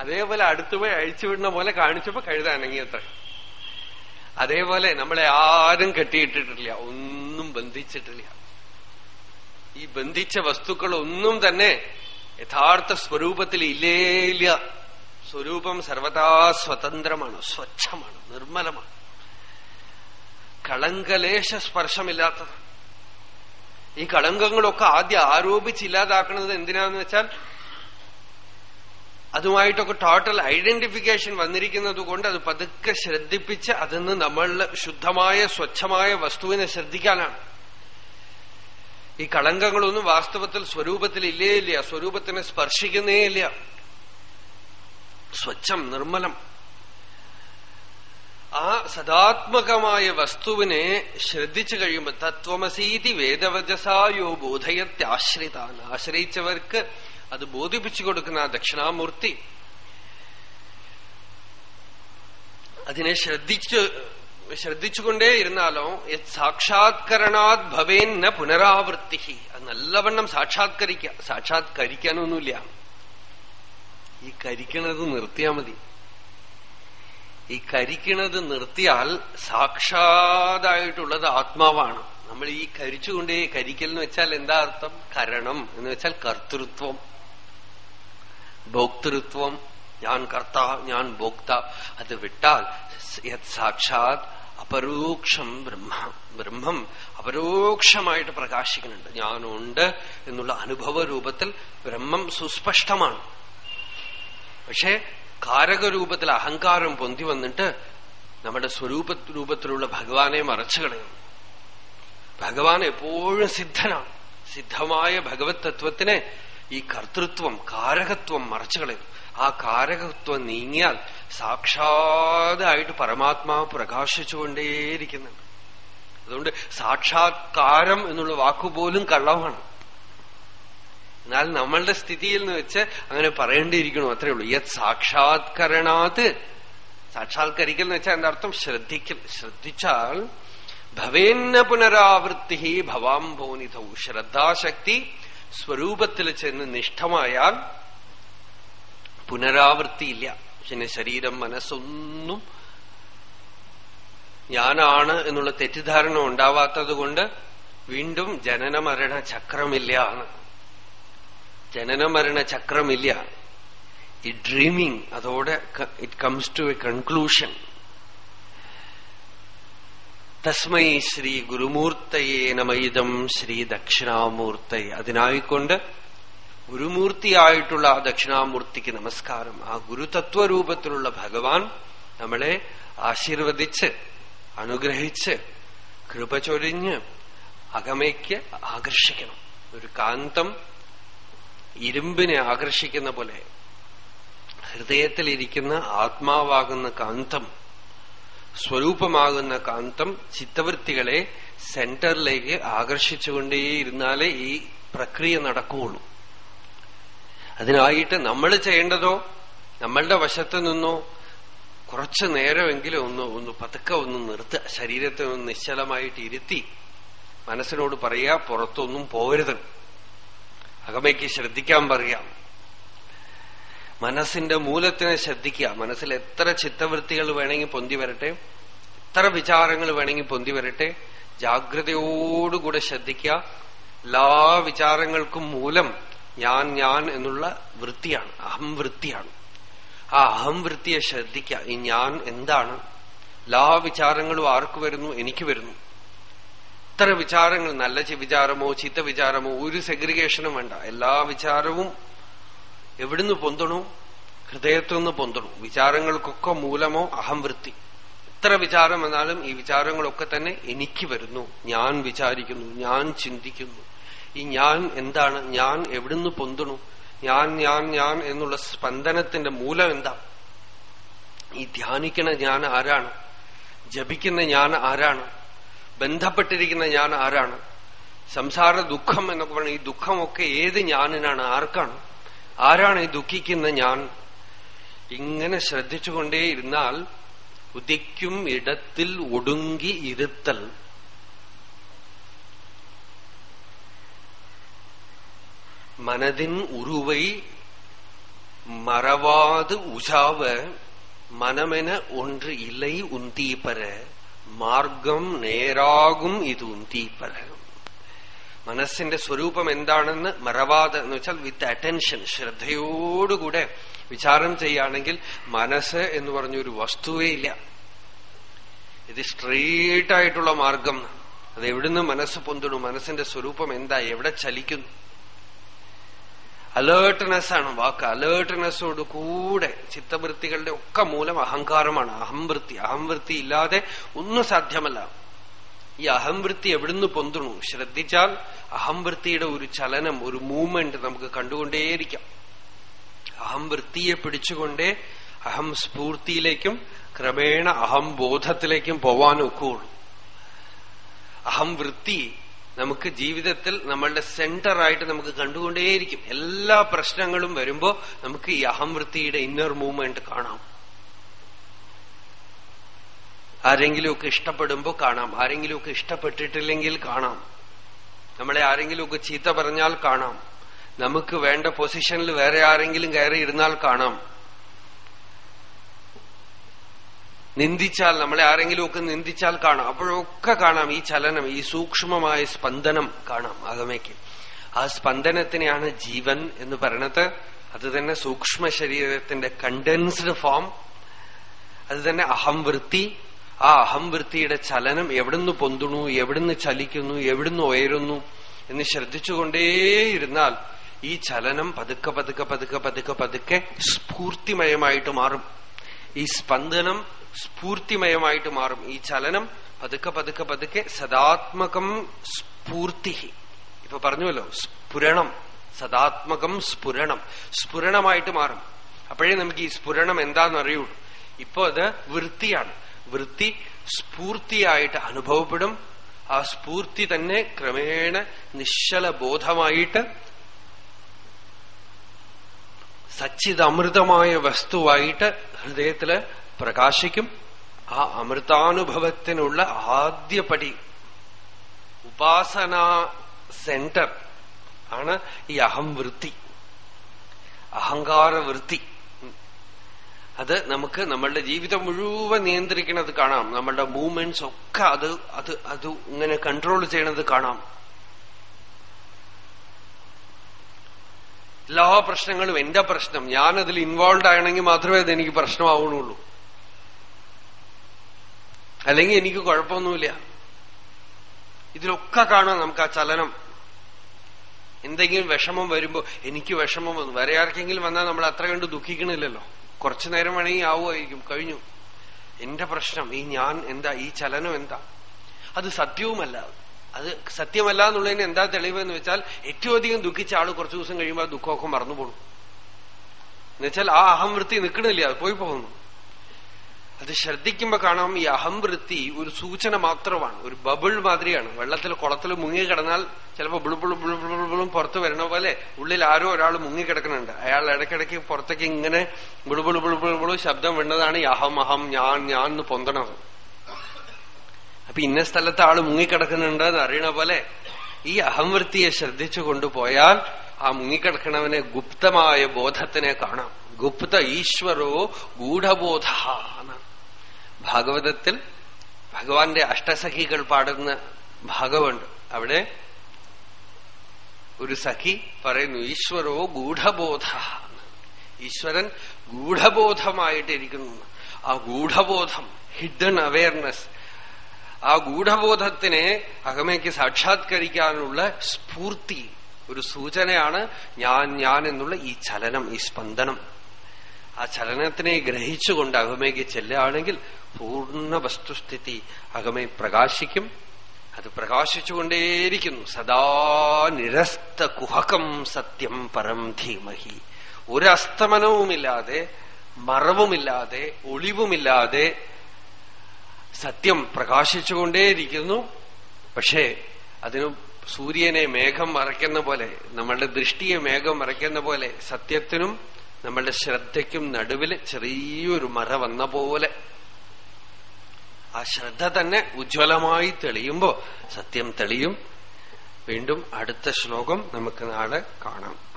അതേപോലെ അടുത്തുപോയി അഴിച്ചുവിടുന്ന പോലെ കാണിച്ചപ്പോ കഴുത അതേപോലെ നമ്മളെ ആരും കെട്ടിയിട്ടിട്ടില്ല. ഒന്നും ബന്ധിച്ചിട്ടില്ല. ഈ ബന്ധിച്ച വസ്തുക്കൾ ഒന്നും തന്നെ യഥാർത്ഥ സ്വരൂപത്തിൽ ഇല്ലേ ഇല്ല. സ്വരൂപം സർവതാ സ്വതന്ത്രമാണ് സ്വച്ഛമാണ് നിർമ്മലമാണ്. കളങ്കലേശ സ്പർശമില്ലാത്തത്. ഈ കളങ്കങ്ങളൊക്കെ ആദ്യം ആരോപിച്ചില്ലാതാക്കുന്നത് എന്തിനാന്ന് വെച്ചാൽ അതുമായിട്ടൊക്കെ ടോട്ടൽ ഐഡന്റിഫിക്കേഷൻ വന്നിരിക്കുന്നത് കൊണ്ട് അത് പതുക്കെ ശ്രദ്ധിപ്പിച്ച് അതിന്ന് നമ്മളിൽ ശുദ്ധമായ സ്വച്ഛമായ വസ്തുവിനെ ശ്രദ്ധിക്കാനാണ്. ഈ കളങ്കങ്ങളൊന്നും വാസ്തവത്തിൽ സ്വരൂപത്തിൽ ഇല്ലേ ഇല്ല സ്വരൂപത്തിനെ സ്പർശിക്കുന്നേ ഇല്ല. സ്വച്ഛം നിർമ്മലം. ആ സദാത്മകമായ വസ്തുവിനെ ശ്രദ്ധിച്ചു കഴിയുമ്പോൾ തത്വമസീതി വേദവജസായോ ബോധയത്തെ ആശ്രിതാൻ ആശ്രയിച്ചവർക്ക് അത് ബോധിപ്പിച്ചു കൊടുക്കുന്ന ആ ദക്ഷിണാമൂർത്തി അതിനെ ശ്രദ്ധിച്ചു ശ്രദ്ധിച്ചുകൊണ്ടേ ഇരുന്നാലോ സാക്ഷാത്കരണാത് ഭവേന്ന പുനരാവൃത്തി അത് നല്ലവണ്ണം സാക്ഷാത്കരിക്ക സാക്ഷാത്കരിക്കാനൊന്നുമില്ല. ഈ കരിക്കണത് നിർത്തിയാൽ മതി. ഈ കരിക്കണത് നിർത്തിയാൽ സാക്ഷാതായിട്ടുള്ളത് ആത്മാവാണ്. നമ്മൾ ഈ കരിച്ചുകൊണ്ടേ കരിക്കൽ എന്ന് വെച്ചാൽ എന്താ അർത്ഥം? കരണം എന്ന് വെച്ചാൽ കർത്തൃത്വം. ഭോക്തൃത്വം. ഞാൻ കർത്ത ഞാൻ ഭോക്ത. അത് വിട്ടാൽ സാക്ഷാത് അപരോക്ഷം ബ്രഹ്മ. ബ്രഹ്മം അപരോക്ഷമായിട്ട് പ്രകാശിക്കുന്നുണ്ട്. ഞാനുണ്ട് എന്നുള്ള അനുഭവ രൂപത്തിൽ ബ്രഹ്മം സുസ്പഷ്ടമാണ്. പക്ഷേ കാരകരൂപത്തിൽ അഹങ്കാരം പൊന്തി വന്നിട്ട് നമ്മുടെ സ്വരൂപ രൂപത്തിലുള്ള ഭഗവാനെ മറച്ചു കളയും ഭഗവാൻ എപ്പോഴും സിദ്ധനാണ്. സിദ്ധമായ ഭഗവത് തത്വത്തിനെ ഈ കർത്തൃത്വം കാരകത്വം മറച്ചു കളയും ആ കാരകത്വം നീങ്ങിയാൽ സാക്ഷാതായിട്ട് പരമാത്മാവ് പ്രകാശിച്ചുകൊണ്ടേയിരിക്കുന്നുണ്ട്. അതുകൊണ്ട് സാക്ഷാത്കാരം എന്നുള്ള വാക്കുപോലും കള്ളമാണ്. എന്നാൽ നമ്മളുടെ സ്ഥിതിയിൽ നിന്ന് വെച്ച് അങ്ങനെ പറയേണ്ടിയിരിക്കണോ അത്രേ ഉള്ളൂ. യത് സാക്ഷാത്കരണാത്. സാക്ഷാത്കരിക്കൽ എന്ന് വെച്ചാൽ എന്റെ അർത്ഥം ശ്രദ്ധിക്കൽ ശ്രദ്ധിച്ചാൽ ഭവേന്ന പുനരാവൃത്തി ഭവാംഭോനിധൗ ശ്രദ്ധാശക്തി സ്വരൂപത്തിൽ ചെന്ന് നിഷ്ഠമായാൽ പുനരാവൃത്തിയില്ല. പിന്നെ ശരീരം മനസ്സൊന്നും ഞാനാണ് എന്നുള്ള തെറ്റിദ്ധാരണ ഉണ്ടാവാത്തത് കൊണ്ട് വീണ്ടും ജനന മരണ ചക്രമില്ല എന്ന് ജനനമരണ ചക്രമില്ല. ഈ ഡ്രീമിംഗ് അതോടെ it comes to a conclusion തസ്മൈ ശ്രീ ഗുരുമൂർത്തയെ നമയിതം ശ്രീ ദക്ഷിണാമൂർത്തയെ. അതിനായിക്കൊണ്ട് ഗുരുമൂർത്തിയായിട്ടുള്ള ആ ദക്ഷിണാമൂർത്തിക്ക് നമസ്കാരം. ആ ഗുരുതത്വരൂപത്തിലുള്ള ഭഗവാൻ നമ്മളെ ആശീർവദിച്ച് അനുഗ്രഹിച്ച് കൃപ ചൊരിഞ്ഞ് അകമയ്ക്ക് ആകർഷിക്കണം. ഒരു കാന്തം ഇരുമ്പിനെ ആകർഷിക്കുന്ന പോലെ ഹൃദയത്തിലിരിക്കുന്ന ആത്മാവാകുന്ന കാന്തം സ്വരൂപമാകുന്ന കാന്തം ചിത്തവൃത്തികളെ സെന്ററിലേക്ക് ആകർഷിച്ചുകൊണ്ടേയിരുന്നാലേ ഈ പ്രക്രിയ നടക്കുകയുള്ളൂ. അതിനായിട്ട് നമ്മൾ ചെയ്യേണ്ടതോ നമ്മളുടെ വശത്ത് നിന്നോ കുറച്ചു നേരമെങ്കിലും ഒന്ന് ഒന്ന് പതുക്കെ ഒന്ന് നിർത്തുക ശരീരത്തെ ഒന്ന് നിശ്ചലമായിട്ട് ഇരുത്തി മനസ്സിനോട് പറയുക പുറത്തൊന്നും പോരുത്. അകമയ്ക്ക് ശ്രദ്ധിക്കാൻ പറയാം. മനസ്സിന്റെ മൂലത്തിനെ ശ്രദ്ധിക്കുക. മനസ്സിൽ എത്ര ചിത്തവൃത്തികൾ വേണമെങ്കിൽ പൊന്തി വരട്ടെ. എത്ര വിചാരങ്ങൾ വേണമെങ്കിൽ പൊന്തി വരട്ടെ. ജാഗ്രതയോടുകൂടെ ശ്രദ്ധിക്കുക. എല്ലാ വിചാരങ്ങൾക്കും മൂലം ഞാൻ ഞാൻ എന്നുള്ള വൃത്തിയാണ്. അഹം വൃത്തിയാണ്. ആ അഹം വൃത്തിയെ ശ്രദ്ധിക്കുക. ഈ ഞാൻ എന്താണ്? എല്ലാ വിചാരങ്ങളും ആർക്ക് വരുന്നു? എനിക്ക് വരുന്നു. എത്ര വിചാരങ്ങൾ നല്ല വിചാരമോ ചീത്ത വിചാരമോ ഒരു സെഗ്രിഗേഷനും വേണ്ട. എല്ലാ വിചാരവും എവിടുന്ന് പൊന്തണു? ഹൃദയത്തിൽ നിന്ന് പൊന്തണു. വിചാരങ്ങൾക്കൊക്കെ മൂലമോ അഹംവൃത്തി. എത്ര വിചാരം വന്നാലും ഈ വിചാരങ്ങളൊക്കെ തന്നെ എനിക്ക് വരുന്നു. ഞാൻ വിചാരിക്കുന്നു ഞാൻ ചിന്തിക്കുന്നു. ഈ ഞാൻ എന്താണ്? ഞാൻ എവിടുന്ന് പൊന്തണു? ഞാൻ ഞാൻ ഞാൻ എന്നുള്ള സ്പന്ദനത്തിന്റെ മൂലം എന്താ? ഈ ധ്യാനിക്കുന്ന ഞാൻ ആരാണ്? ജപിക്കുന്ന ഞാൻ ആരാണ്? ബന്ധപ്പെട്ടിരിക്കുന്ന ഞാൻ ആരാണ് സംസാര ദുഃഖം എന്നൊക്കെ പറഞ്ഞ ഈ ദുഃഖമൊക്കെ ഏത് ഞാനിനാണ് ആർക്കാണ് ആരാണ് ഈ ദുഃഖിക്കുന്ന ഞാൻ ഇങ്ങനെ ശ്രദ്ധിച്ചുകൊണ്ടേയിരുന്നാൽ ഉദിക്കും ഇടത്തിൽ ഒടുങ്ങി ഇരുത്തൽ മനതിൻ ഉരുവൈ மறவாது உஜாவ மனமென ஒன்று இல்லை உந்தீப்பர മാർഗം നേരാകും ഇതും ഉന്തീപ്പര മനസ്സിന്റെ സ്വരൂപം എന്താണെന്ന് മറവാതെ എന്ന് വെച്ചാൽ വിത്ത് അറ്റൻഷൻ ശ്രദ്ധയോടുകൂടെ വിചാരം ചെയ്യുകയാണെങ്കിൽ മനസ്സ് എന്ന് പറഞ്ഞൊരു വസ്തുവേ ഇല്ല. ഇത് സ്ട്രെയിറ്റ് ആയിട്ടുള്ള മാർഗം. അത് എവിടുന്ന് മനസ്സ് പൊന്തുണു? മനസ്സിന്റെ സ്വരൂപം എന്താ? എവിടെ ചലിക്കുന്നു? അലേർട്ട്നെസ് ആണ് വാക്ക്. അലേർട്ട്നെസ്സോട് കൂടെ ചിത്തവൃത്തികളുടെ ഒക്കെ മൂലം അഹങ്കാരമാണ്. അഹംവൃത്തി. അഹംവൃത്തി ഇല്ലാതെ ഒന്നും സാധ്യമല്ല. ഈ അഹംവൃത്തി എവിടുന്ന് പൊന്തുണു? ശ്രദ്ധിച്ചാൽ അഹംവൃത്തിയുടെ ഒരു ചലനം ഒരു മൂവ്മെന്റ് നമുക്ക് കണ്ടുകൊണ്ടേയിരിക്കാം. അഹംവൃത്തിയെ പിടിച്ചുകൊണ്ടേ അഹം സ്ഫൂർത്തിയിലേക്കും ക്രമേണ അഹംബോധത്തിലേക്കും പോവാനൊക്കെ. ഒക്കുള്ളൂ അഹംവൃത്തി നമുക്ക് ജീവിതത്തിൽ നമ്മളുടെ സെന്ററായിട്ട് നമുക്ക് കണ്ടുകൊണ്ടേയിരിക്കും. എല്ലാ പ്രശ്നങ്ങളും വരുമ്പോ നമുക്ക് ഈ അഹംവൃത്തിയുടെ ഇന്നർ മൂവ്മെന്റ് കാണാം. ആരെങ്കിലുമൊക്കെ ഇഷ്ടപ്പെടുമ്പോ കാണാം. ആരെങ്കിലുമൊക്കെ ഇഷ്ടപ്പെട്ടിട്ടില്ലെങ്കിൽ കാണാം. നമ്മളെ ആരെങ്കിലുമൊക്കെ ചീത്ത പറഞ്ഞാൽ കാണാം. നമുക്ക് വേണ്ട പൊസിഷനിൽ വേറെ ആരെങ്കിലും കയറി ഇരുന്നാൽ കാണാം. നിന്ദിച്ചാൽ നമ്മളെ ആരെങ്കിലും ഒക്കെ നിന്ദിച്ചാൽ കാണാം. അപ്പോഴൊക്കെ കാണാം ഈ ചലനം ഈ സൂക്ഷ്മമായ സ്പന്ദനം കാണാം അകമയ്ക്ക് ആ സ്പന്ദനത്തിനെയാണ് ജീവൻ എന്ന് പറയണത്. അത് തന്നെ സൂക്ഷ്മ ശരീരത്തിന്റെ കണ്ടൻസ്ഡ് ഫോം അത് തന്നെ അഹംവൃത്തി ആ അഹംവൃത്തിയുടെ ചലനം എവിടുന്ന് പൊന്തുണു എവിടുന്ന് ചലിക്കുന്നു എവിടുന്ന് ഉയരുന്നു എന്ന് ശ്രദ്ധിച്ചുകൊണ്ടേയിരുന്നാൽ ഈ ചലനം പതുക്കെ പതുക്കെ പതുക്കെ പതുക്കെ പതുക്കെ സ്ഫൂർത്തിമയമായിട്ട് മാറും. ഈ സ്പന്ദനം സ്ഫൂർത്തിമയമായിട്ട് മാറും ഈ ചലനം. പതുക്കെ പതുക്കെ പതുക്കെ സദാത്മകം സ്ഫൂർത്തി. ഇപ്പൊ പറഞ്ഞുവല്ലോ സ്ഫുരണം. സദാത്മകം സ്ഫുരണം. സ്ഫുരണമായിട്ട് മാറും. അപ്പോഴേ നമുക്ക് ഈ സ്ഫുരണം എന്താന്ന് അറിയുള്ളൂ ഇപ്പൊ അത് വൃത്തിയാണ്. വൃത്തി സ്ഫൂർത്തിയായിട്ട് അനുഭവപ്പെടും. ആ സ്ഫൂർത്തി തന്നെ ക്രമേണ നിശ്ചല ബോധമായിട്ട് സച്ചിതമൃതമായ വസ്തുവായിട്ട് ഹൃദയത്തിൽ പ്രകാശിക്കും ആ അമൃതാനുഭവത്തിനുള്ള ആദ്യപടി ഉപാസനാ സെന്റർ ആണ് ഈ അഹം വൃത്തി അഹങ്കാര വൃത്തി. അത് നമുക്ക് നമ്മളുടെ ജീവിതം മുഴുവൻ നിയന്ത്രിക്കുന്നത് കാണാം. നമ്മളുടെ മൂവ്മെന്റ്സ് ഒക്കെ അത് അത് അത് ഇങ്ങനെ കൺട്രോൾ ചെയ്യണത് കാണാം. എല്ലാ പ്രശ്നങ്ങളും എന്റെ പ്രശ്നം. ഞാനതിൽ ഇൻവോൾവ് ആണെങ്കിൽ മാത്രമേ അത് എനിക്ക് പ്രശ്നമാവുന്നുള്ളൂ അല്ലെങ്കിൽ എനിക്ക് കുഴപ്പമൊന്നുമില്ല. ഇതിലൊക്കെ കാണാം നമുക്ക് ആ ചലനം. എന്തെങ്കിലും വിഷമം വരുമ്പോ എനിക്ക് വിഷമം വന്നു. വേറെ ആർക്കെങ്കിലും വന്നാൽ നമ്മൾ അത്ര കണ്ട് ദുഃഖിക്കണില്ലല്ലോ. കുറച്ചു നേരം വേണമെങ്കിൽ ആവുമായിരിക്കും. കഴിഞ്ഞു. എന്റെ പ്രശ്നം ഈ ഞാൻ എന്താ ഈ ചലനം എന്താ? അത് സത്യവുമല്ല. അത് സത്യമല്ല എന്നുള്ളതിന് എന്താ തെളിവ് എന്ന് വെച്ചാൽ ഏറ്റവും അധികം ദുഃഖിച്ച ആൾ കുറച്ചു ദിവസം കഴിയുമ്പോൾ ആ ദുഃഖമൊക്കെ മറന്നുപോകും. എന്നുവെച്ചാൽ ആ അഹംവൃത്തി നിൽക്കണില്ല അത് പോയി പോകുന്നു. അത് ശ്രദ്ധിക്കുമ്പോ കാണാം ഈ അഹംവൃത്തി ഒരു സൂചന മാത്രമാണ്. ഒരു ബബിൾ മാതിരിയാണ്. വെള്ളത്തിൽ കുളത്തിൽ മുങ്ങി കിടന്നാൽ ചിലപ്പോൾ ബിളുബിളു ബിളുബിളും പുറത്ത് വരണ പോലെ ഉള്ളിൽ ആരോ ഒരാൾ മുങ്ങി കിടക്കുന്നുണ്ട്. അയാൾ ഇടയ്ക്കിടയ്ക്ക് പുറത്തേക്ക് ഇങ്ങനെ ബിളുബിളു ബിളുബിളുബിളു ശബ്ദം വിടുന്നതാണ് ഈ അഹം അഹം ഞാൻ ഞാൻ എന്ന് പൊന്തണത് അപ്പൊ ഇന്ന സ്ഥലത്ത് ആൾ മുങ്ങിക്കിടക്കുന്നുണ്ട് എന്ന് അറിയണ പോലെ ഈ അഹംവൃത്തിയെ ശ്രദ്ധിച്ചു കൊണ്ടുപോയാൽ ആ മുങ്ങിക്കിടക്കണവനെ ഗുപ്തമായ ബോധത്തിനെ കാണാം. ഗുപ്ത ഈശ്വരോ ഗൂഢബോധ ഭാഗവതത്തിൽ ഭഗവാന്റെ അഷ്ടസഖികൾ പാടുന്ന ഭാഗമുണ്ട്. അവിടെ ഒരു സഖി പറയുന്നു ഈശ്വരോ ഗൂഢബോധ. ഈശ്വരൻ ഗൂഢബോധമായിട്ടിരിക്കുന്നു. ആ ഗൂഢബോധം ഹിഡൻ അവയർനെസ് ആ ഗൂഢബോധത്തിനെ അകമയ്ക്ക് സാക്ഷാത്കരിക്കാനുള്ള സ്ഫൂർത്തി ഒരു സൂചനയാണ് ഞാൻ ഞാൻ എന്നുള്ള ഈ ചലനം ഈ സ്പന്ദനം. ആ ചലനത്തിനെ ഗ്രഹിച്ചുകൊണ്ട് അകമയ്ക്ക് ചെല്ലുകയാണെങ്കിൽ പൂർണ വസ്തുസ്ഥിതി അകമേ പ്രകാശിക്കും. അത് പ്രകാശിച്ചുകൊണ്ടേയിരിക്കുന്നു. സദാ നിരസ്ത കുഹകം സത്യം പരം ധീമഹി. ഒരു അസ്തമനവുമില്ലാതെ മറവുമില്ലാതെ ഒളിവുമില്ലാതെ സത്യം പ്രകാശിച്ചുകൊണ്ടേയിരിക്കുന്നു. പക്ഷേ അതിന് സൂര്യനെ മേഘം മറയ്ക്കുന്ന പോലെ നമ്മളുടെ ദൃഷ്ടിയെ മേഘം മറയ്ക്കുന്ന പോലെ സത്യത്തിനും നമ്മളുടെ ശ്രദ്ധയ്ക്കും നടുവിൽ ചെറിയൊരു മറ വന്ന പോലെ. ആ ശ്രദ്ധ തന്നെ ഉജ്ജ്വലമായി തെളിയുമ്പോ സത്യം തെളിയും. വീണ്ടും അടുത്ത ശ്ലോകം നമുക്ക് നാളെ കാണാം.